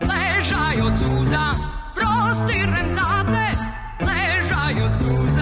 Ležaj od suza, prostirem za te, ležaj od suza.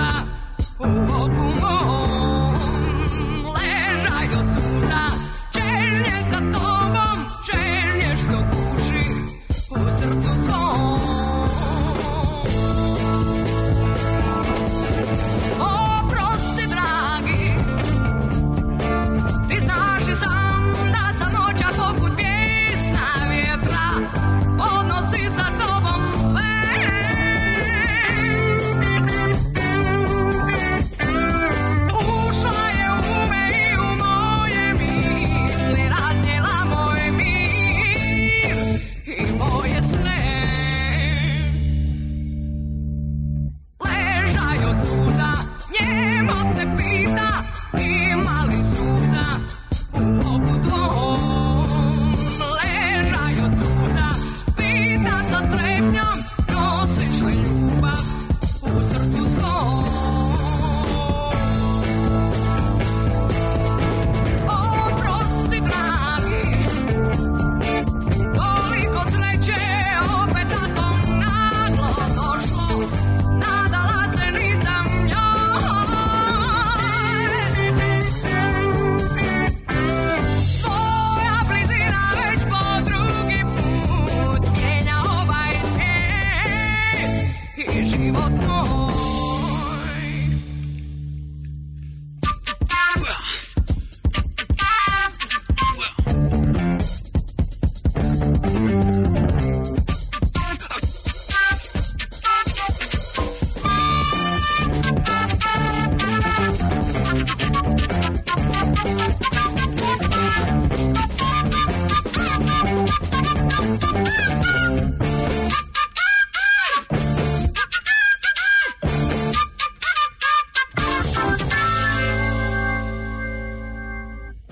É,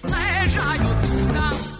Leżając tam